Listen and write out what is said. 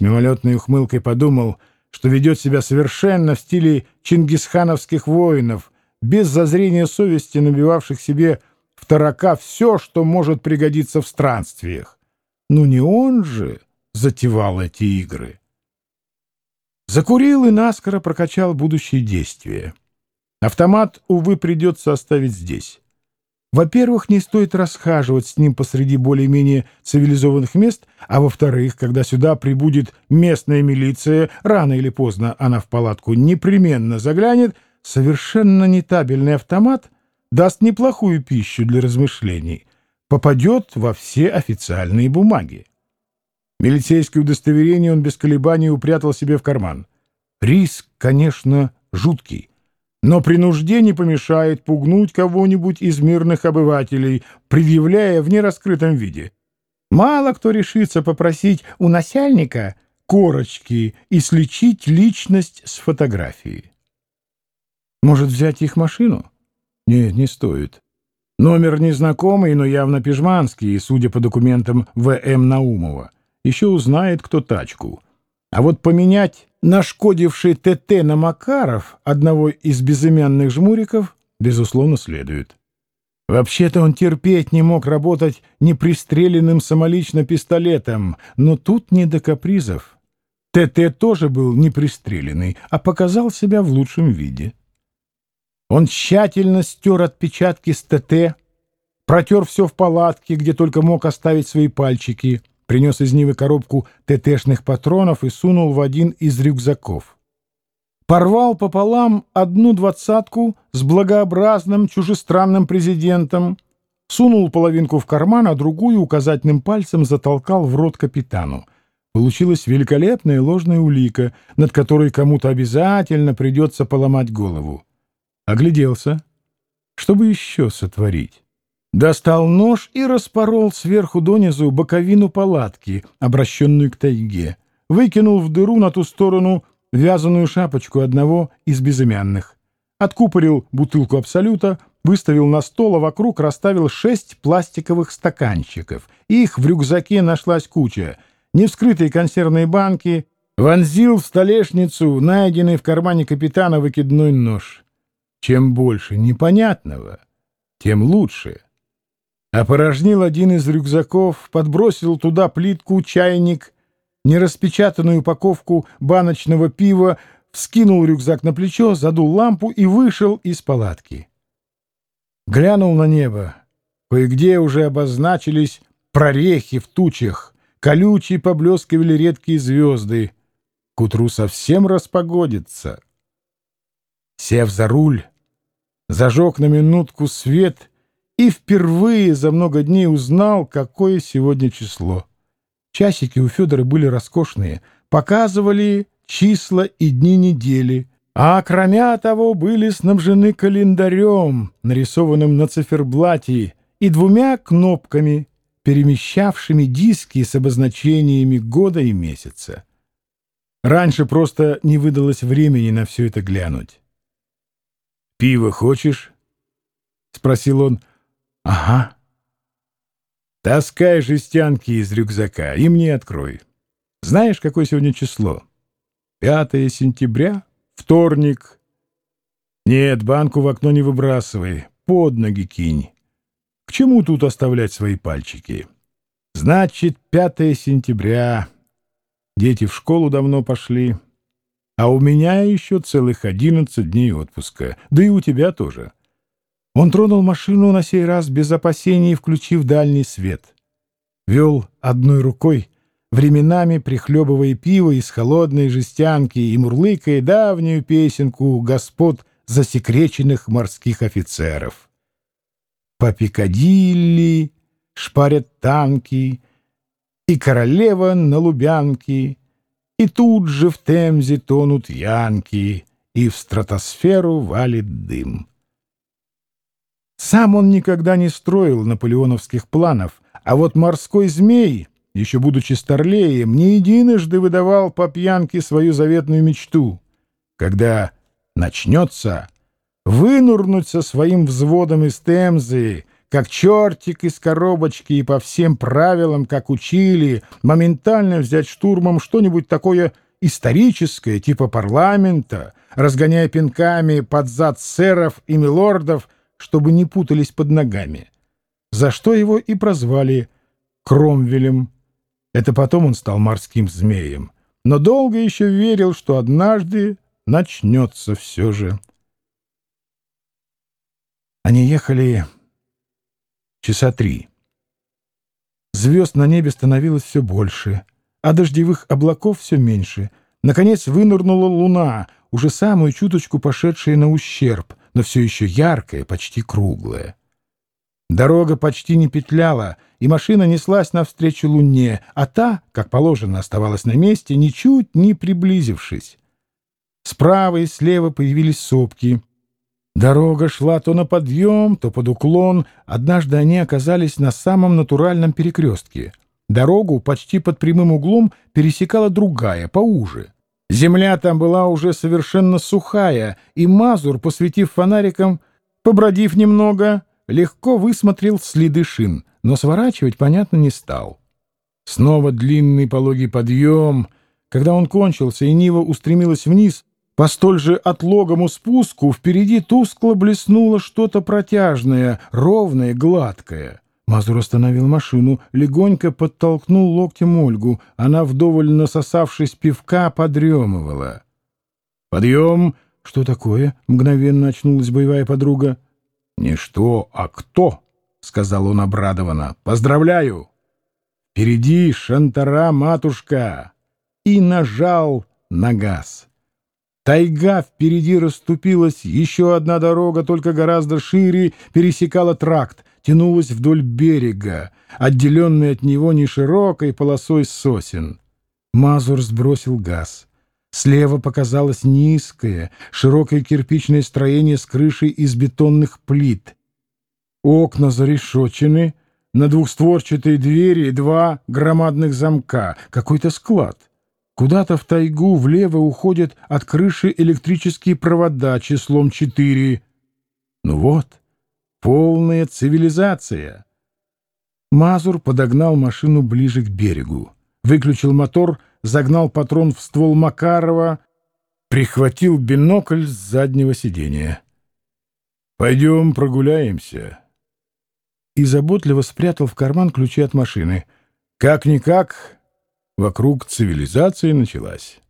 С мимолетной ухмылкой подумал, что ведет себя совершенно в стиле чингисхановских воинов, без зазрения совести набивавших себе в тарака все, что может пригодиться в странствиях. Ну не он же затевал эти игры. Закурил и наскоро прокачал будущие действия. Автомат, увы, придется оставить здесь. Во-первых, не стоит расхаживать с ним посреди более-менее цивилизованных мест, а во-вторых, когда сюда прибудет местная милиция, рано или поздно она в палатку непременно заглянет, совершенно нетабельный автомат даст неплохую пищу для размышлений, попадет во все официальные бумаги. Милицейское удостоверение он без колебаний упрятал себе в карман. Риск, конечно, жуткий. Но при нужде не помешает пугнуть кого-нибудь из мирных обывателей, предъявляя в нераскрытом виде. Мало кто решится попросить у насяльника корочки и сличить личность с фотографией. Может, взять их машину? Нет, не стоит. Номер незнакомый, но явно пижманский, судя по документам В.М. Наумова. Еще узнает, кто тачку. А вот поменять нашкодивший ТТ на Макаров, одного из безымянных жмуриков, безусловно, следует. Вообще-то он терпеть не мог работать непристреленным самолично пистолетом, но тут не до капризов. ТТ тоже был непристреленный, а показал себя в лучшем виде. Он тщательно стер отпечатки с ТТ, протер все в палатке, где только мог оставить свои пальчики — принес из Нивы коробку ТТшных патронов и сунул в один из рюкзаков. Порвал пополам одну двадцатку с благообразным чужестранным президентом, сунул половинку в карман, а другую указательным пальцем затолкал в рот капитану. Получилась великолепная ложная улика, над которой кому-то обязательно придется поломать голову. Огляделся. Что бы еще сотворить? Достал нож и распорол сверху донизу боковину палатки, обращенную к тайге. Выкинул в дыру на ту сторону вязаную шапочку одного из безымянных. Откупорил бутылку Абсолюта, выставил на стол, а вокруг расставил шесть пластиковых стаканчиков. Их в рюкзаке нашлась куча. Невскрытые консервные банки. Вонзил в столешницу найденный в кармане капитана выкидной нож. Чем больше непонятного, тем лучше. Опорожнил один из рюкзаков, подбросил туда плитку, чайник, нераспечатанную упаковку баночного пива, вскинул рюкзак на плечо, задул лампу и вышел из палатки. Глянул на небо. Кое-где уже обозначились прорехи в тучах, колючие поблескивали редкие звезды. К утру совсем распогодится. Сев за руль, зажег на минутку свет — и впервые за много дней узнал, какое сегодня число. Часики у Федора были роскошные, показывали числа и дни недели, а кроме того были снабжены календарем, нарисованным на циферблате, и двумя кнопками, перемещавшими диски с обозначениями года и месяца. Раньше просто не выдалось времени на все это глянуть. «Пиво хочешь?» — спросил он. Ага. Таскай жестянки из рюкзака и мне открой. Знаешь, какое сегодня число? Пятое сентября? Вторник. Нет, банку в окно не выбрасывай. Под ноги кинь. К чему тут оставлять свои пальчики? Значит, пятое сентября. Дети в школу давно пошли. А у меня еще целых одиннадцать дней отпуска. Да и у тебя тоже. Он тронул машину на сей раз без опасений, включив дальний свет. Вел одной рукой, временами прихлебывая пиво из холодной жестянки и мурлыкая давнюю песенку господ засекреченных морских офицеров. По Пикадилли шпарят танки, и королева на Лубянке, и тут же в Темзе тонут янки, и в стратосферу валит дым. Сам он никогда не строил наполеоновских планов, а вот морской змей, еще будучи старлеем, не единожды выдавал по пьянке свою заветную мечту. Когда начнется, вынурнуть со своим взводом из Темзы, как чертик из коробочки и по всем правилам, как учили, моментально взять штурмом что-нибудь такое историческое, типа парламента, разгоняя пинками под зад сэров и милордов, чтобы не путались под ногами. За что его и прозвали Кромвелем. Это потом он стал морским змеем. Но долго еще верил, что однажды начнется все же. Они ехали часа три. Звезд на небе становилось все больше, а дождевых облаков все меньше. Наконец вынырнула луна, уже самую чуточку пошедшая на ущерб, но все еще яркая, почти круглая. Дорога почти не петляла, и машина неслась навстречу луне, а та, как положено, оставалась на месте, ничуть не приблизившись. Справа и слева появились сопки. Дорога шла то на подъем, то под уклон. Однажды они оказались на самом натуральном перекрестке. Дорогу почти под прямым углом пересекала другая, поуже. Земля там была уже совершенно сухая, и Мазур, посветив фонариком, побродив немного, легко высмотрел следы шин, но сворачивать, понятно, не стал. Снова длинный пологий подъем. Когда он кончился, и Нива устремилась вниз, по столь же отлогому спуску впереди тускло блеснуло что-то протяжное, ровное, гладкое. Мазур остановил машину, легонько подтолкнул локтем Ольгу. Она, вдоволь насосавшись пивка, подремывала. «Подъем!» «Что такое?» — мгновенно очнулась боевая подруга. «Не что, а кто?» — сказал он обрадованно. «Поздравляю!» «Впереди шантара, матушка!» И нажал на газ. Тайга впереди расступилась, еще одна дорога, только гораздо шире, пересекала тракт, тянулась вдоль берега, отделенный от него неширокой полосой сосен. Мазур сбросил газ. Слева показалось низкое, широкое кирпичное строение с крышей из бетонных плит. Окна зарешочены, на двухстворчатой двери два громадных замка, какой-то склад. Куда-то в тайгу влево уходят от крыши электрические провода числом четыре. Ну вот, полная цивилизация. Мазур подогнал машину ближе к берегу, выключил мотор, загнал патрон в ствол Макарова, прихватил бинокль с заднего сиденья. «Пойдем прогуляемся». И заботливо спрятал в карман ключи от машины. Как-никак Вокруг цивилизации началась.